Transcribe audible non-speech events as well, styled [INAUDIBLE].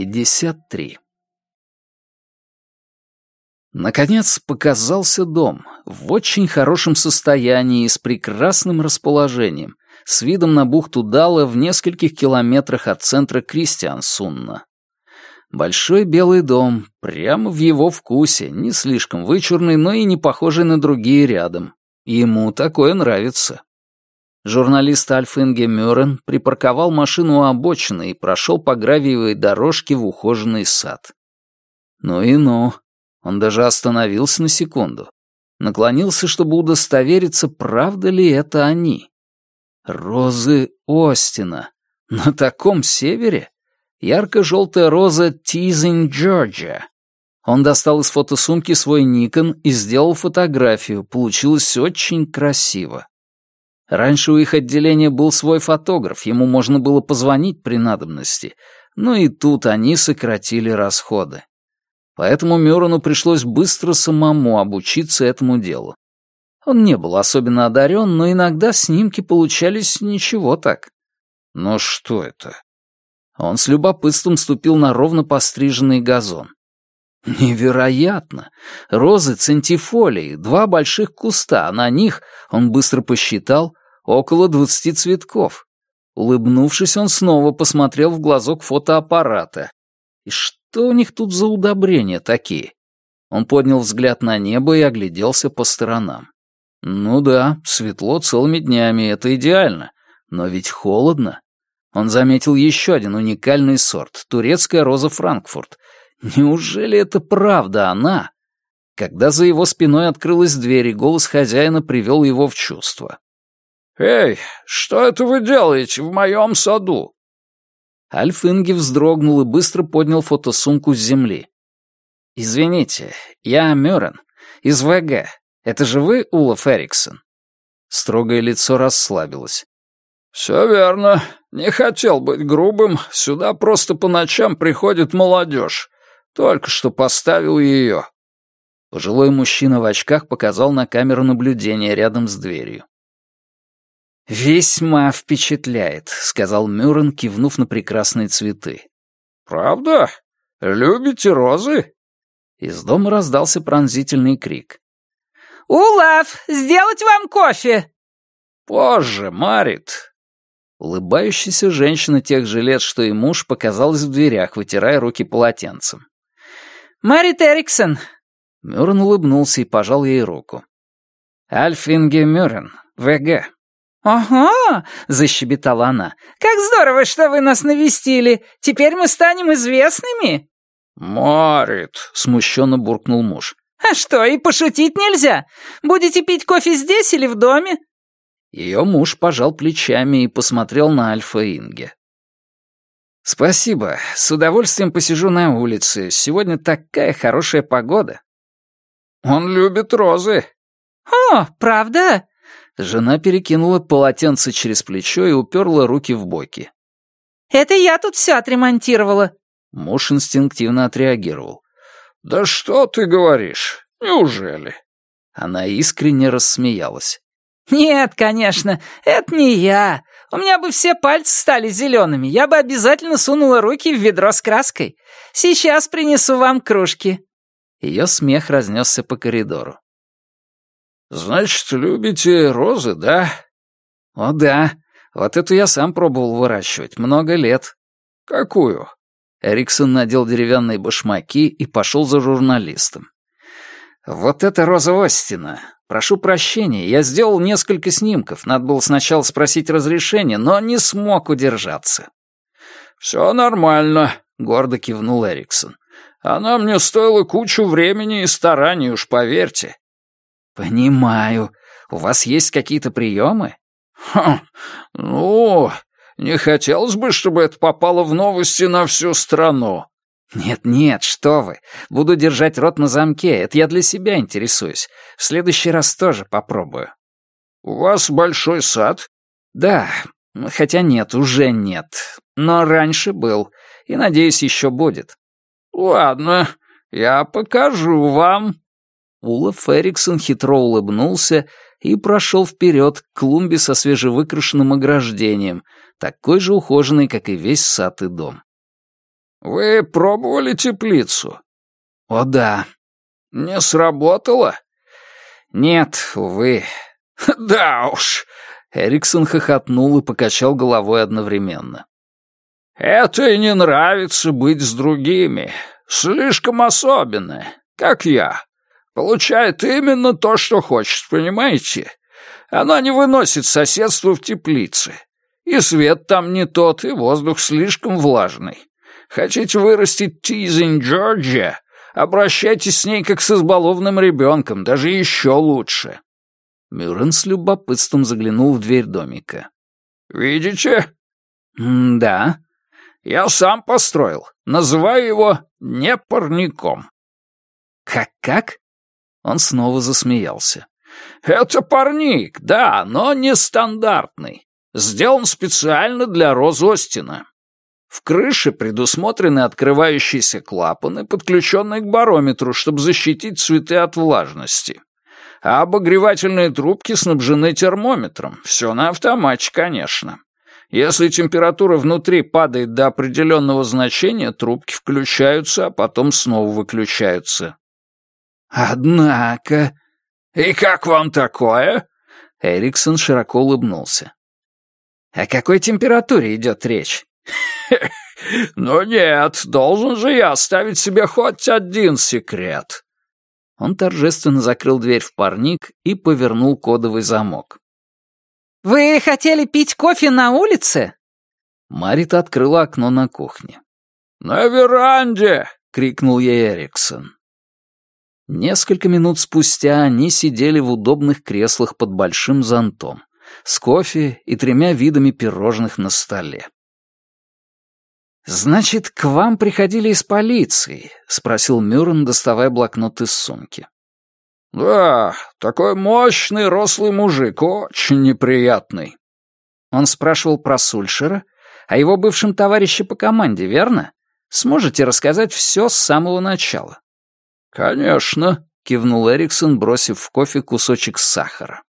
53. Наконец показался дом, в очень хорошем состоянии и с прекрасным расположением, с видом на бухту Дала в нескольких километрах от центра Кристиансунна. Большой белый дом, прямо в его вкусе, не слишком вычурный, но и не похожий на другие рядом. Ему такое нравится. Журналист Альф Инге Мюррен припарковал машину у обочины и прошел по гравиевой дорожке в ухоженный сад. Ну и ну. Он даже остановился на секунду. Наклонился, чтобы удостовериться, правда ли это они. Розы Остина. На таком севере? Ярко-желтая роза Тизин Джорджия. Он достал из фотосумки свой Никон и сделал фотографию. Получилось очень красиво. Раньше у их отделения был свой фотограф, ему можно было позвонить при надобности, но и тут они сократили расходы. Поэтому Мюрону пришлось быстро самому обучиться этому делу. Он не был особенно одарен, но иногда снимки получались ничего так. Но что это? Он с любопытством ступил на ровно постриженный газон. Невероятно! Розы центифолии, два больших куста, а на них, он быстро посчитал, около двадцати цветков. Улыбнувшись, он снова посмотрел в глазок фотоаппарата. И что у них тут за удобрения такие? Он поднял взгляд на небо и огляделся по сторонам. Ну да, светло целыми днями, это идеально. Но ведь холодно. Он заметил еще один уникальный сорт — турецкая роза Франкфурт. Неужели это правда она? Когда за его спиной открылась дверь, и голос хозяина привел его в чувство. «Эй, что это вы делаете в моем саду?» Альф Инги вздрогнул и быстро поднял фотосумку с земли. «Извините, я Мюррен, из ВГ. Это же вы, Улов Эриксон?» Строгое лицо расслабилось. «Все верно. Не хотел быть грубым. Сюда просто по ночам приходит молодежь. Только что поставил ее». Пожилой мужчина в очках показал на камеру наблюдения рядом с дверью. «Весьма впечатляет», — сказал Мюррен, кивнув на прекрасные цветы. «Правда? Любите розы?» Из дома раздался пронзительный крик. «Улав, сделать вам кофе!» «Позже, Марит!» Улыбающаяся женщина тех же лет, что и муж, показалась в дверях, вытирая руки полотенцем. «Марит Эриксон!» Мюррен улыбнулся и пожал ей руку. «Альфинге Мюррен, ВГ. «Ага!» — защебетала она. «Как здорово, что вы нас навестили! Теперь мы станем известными!» «Марит!» — смущенно буркнул муж. «А что, и пошутить нельзя? Будете пить кофе здесь или в доме?» Ее муж пожал плечами и посмотрел на Альфа Инге. «Спасибо. С удовольствием посижу на улице. Сегодня такая хорошая погода». «Он любит розы». «О, правда?» Жена перекинула полотенце через плечо и уперла руки в боки. «Это я тут все отремонтировала». Муж инстинктивно отреагировал. «Да что ты говоришь? Неужели?» Она искренне рассмеялась. «Нет, конечно, это не я. У меня бы все пальцы стали зелеными. Я бы обязательно сунула руки в ведро с краской. Сейчас принесу вам кружки». Ее смех разнесся по коридору. «Значит, любите розы, да?» «О, да. Вот эту я сам пробовал выращивать. Много лет». «Какую?» Эриксон надел деревянные башмаки и пошел за журналистом. «Вот это роза Остина. Прошу прощения, я сделал несколько снимков. Надо было сначала спросить разрешения, но не смог удержаться». «Все нормально», — гордо кивнул Эриксон. «Она мне стоила кучу времени и стараний, уж поверьте. «Понимаю. У вас есть какие-то приемы?» «Хм, ну, не хотелось бы, чтобы это попало в новости на всю страну». «Нет-нет, что вы. Буду держать рот на замке. Это я для себя интересуюсь. В следующий раз тоже попробую». «У вас большой сад?» «Да. Хотя нет, уже нет. Но раньше был. И, надеюсь, еще будет». «Ладно, я покажу вам». Улов Эриксон хитро улыбнулся и прошел вперед к клумбе со свежевыкрашенным ограждением, такой же ухоженный, как и весь сад и дом. Вы пробовали теплицу?» «О да». «Не сработало?» «Нет, увы». [LAUGHS] «Да уж». Эриксон хохотнул и покачал головой одновременно. «Это и не нравится быть с другими. Слишком особенное, как я. Получает именно то, что хочет, понимаете? Она не выносит соседство в теплице. И свет там не тот, и воздух слишком влажный. Хотите вырастить Тизень Джорджия? Обращайтесь с ней как с избалованным ребенком, даже еще лучше». Мюррен с любопытством заглянул в дверь домика. «Видите?» «Да». Я сам построил. Называю его не парником». «Как-как?» Он снова засмеялся. «Это парник, да, но нестандартный. Сделан специально для Роз Остина. В крыше предусмотрены открывающиеся клапаны, подключенные к барометру, чтобы защитить цветы от влажности. А обогревательные трубки снабжены термометром. Все на автомате, конечно. Если температура внутри падает до определенного значения, трубки включаются, а потом снова выключаются. Однако... И как вам такое? Эриксон широко улыбнулся. О какой температуре идет речь? [LAUGHS] «Ну нет, должен же я оставить себе хоть один секрет». Он торжественно закрыл дверь в парник и повернул кодовый замок. «Вы хотели пить кофе на улице?» Марит открыла окно на кухне. «На веранде!» — крикнул ей Эриксон. Несколько минут спустя они сидели в удобных креслах под большим зонтом, с кофе и тремя видами пирожных на столе. «Значит, к вам приходили из полиции?» — спросил Мюррен, доставая блокнот из сумки. «Да, такой мощный рослый мужик, очень неприятный». Он спрашивал про Сульшера, о его бывшем товарище по команде, верно? Сможете рассказать все с самого начала?» «Конечно», — кивнул Эриксон, бросив в кофе кусочек сахара.